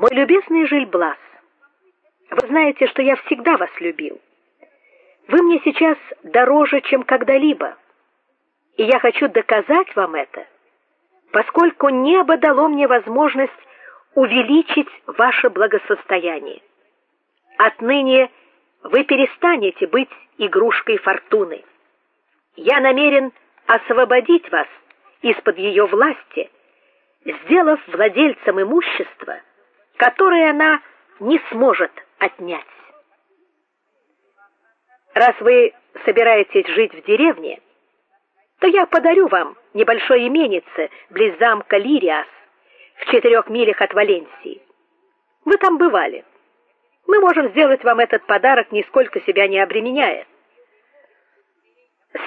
Мой любезный Жильблас, вы знаете, что я всегда вас любил. Вы мне сейчас дороже, чем когда-либо. И я хочу доказать вам это, поскольку небо дало мне возможность увеличить ваше благосостояние. Отныне вы перестанете быть игрушкой фортуны. Я намерен освободить вас из-под ее власти, сделав владельцем имущества, которое она не сможет отнять. Раз вы собираетесь жить в деревне, то я подарю вам небольшое именице близ замка Лириас в четырех милях от Валенсии. Вы там бывали. Мы можем сделать вам этот подарок нисколько себя не обременяя.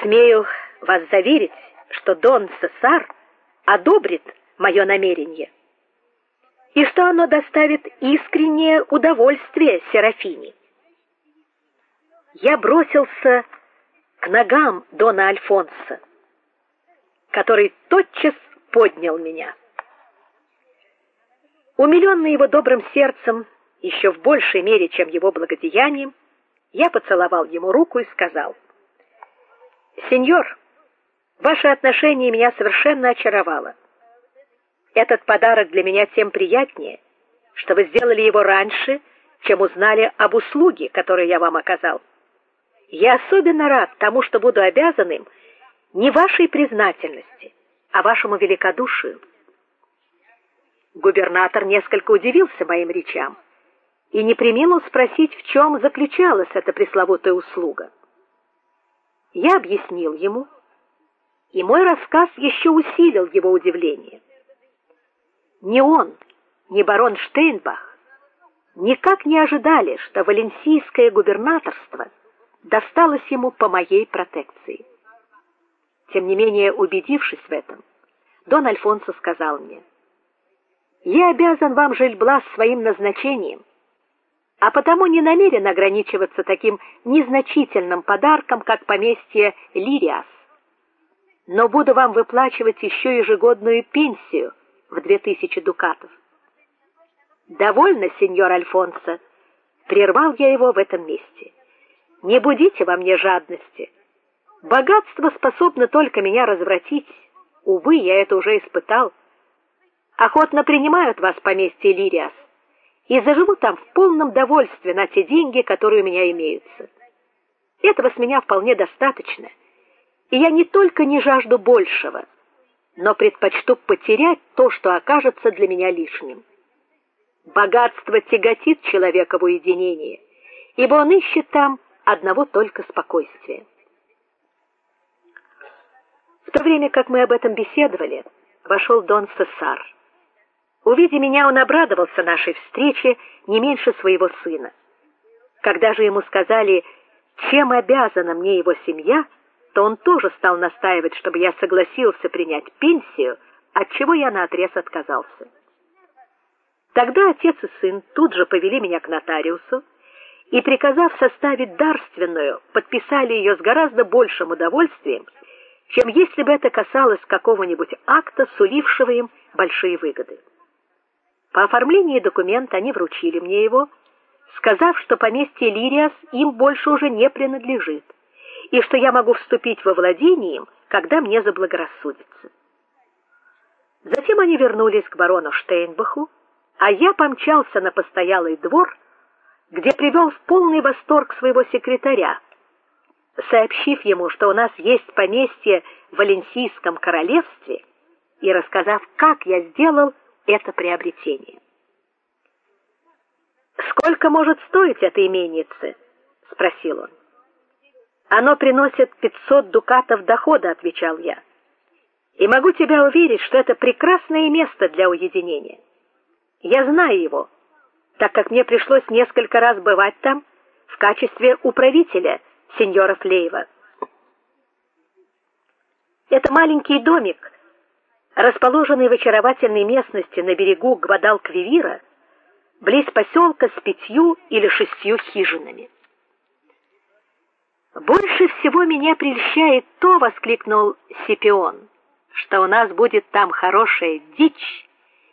Смею вас заверить, что Дон Сесар одобрит мое намерение и что оно доставит искреннее удовольствие Серафине. Я бросился к ногам дона Альфонса, который тотчас поднял меня. Умиленный его добрым сердцем, еще в большей мере, чем его благодеянием, я поцеловал ему руку и сказал: "Сеньор, ваше отношение меня совершенно очаровало. Этот подарок для меня тем приятнее, что вы сделали его раньше, чем узнали об услуге, которую я вам оказал. Я особенно рад тому, что буду обязан им не вашей признательности, а вашему великодушию. Губернатор несколько удивился моим речам и не преминул спросить, в чем заключалась эта пресловутая услуга. Я объяснил ему, и мой рассказ еще усилил его удивление. Ни он, ни барон Штейнбах никак не ожидали, что валенсийское губернаторство досталось ему по моей протекции. Тем не менее, убедившись в этом, Дон Альфонсо сказал мне: "Я обязан вам, Жильблас, своим назначением, а потому не намерен ограничиваться таким незначительным подарком, как поместье Лириас. Но буду вам выплачивать еще ежегодную пенсию в две тысячи дукатов. Довольно, сеньор Альфонсо, прервал я его в этом месте. Не будите во мне жадности. Богатство способно только меня развратить. Увы, я это уже испытал. Охотно принимают вас поместье Лириас и заживу там в полном довольстве на те деньги, которые у меня имеются. Этого с меня вполне достаточно. И я не только не жажду большего, но предпочту потерять то, что окажется для меня лишним. Богатство тяготит человека в уединении, ибо он ищет там одного только спокойствия. В то время, как мы об этом беседовали, вошел Дон Сесар. Увидя меня, он обрадовался нашей встрече не меньше своего сына. Когда же ему сказали, чем обязана мне его семья, то он тоже стал настаивать, чтобы я согласился принять пенсию, от чего я наотрез отказался. Тогда отец и сын тут же повели меня к нотариусу и, приказав составить дарственную, подписали ее с гораздо большим удовольствием, чем если бы это касалось какого-нибудь акта, сулившего им большие выгоды. По оформлении документа они вручили мне его, сказав, что поместье Лириас им больше уже не принадлежит и что я могу вступить во владение им, когда мне заблагорассудится. Затем они вернулись к барону Штейнбаху, а я помчался на постоялый двор, где привел в полный восторг своего секретаря, сообщив ему, что у нас есть поместье в Валенсийском королевстве, и рассказав, как я сделал это приобретение. Сколько может стоить это именице? спросил он. Оно приносит 500 дукатов дохода, отвечал я. И могу тебя уверить, что это прекрасное место для уединения. Я знаю его, так как мне пришлось несколько раз бывать там в качестве управителя сеньора Флейва. Это маленький домик, расположенный в очаровательной местности на берегу Гвадалквивира, близ поселка с пятью или шестью хижинами. Больше всего меня прельщает то, воскликнул Сипион, что у нас будет там хорошая дичь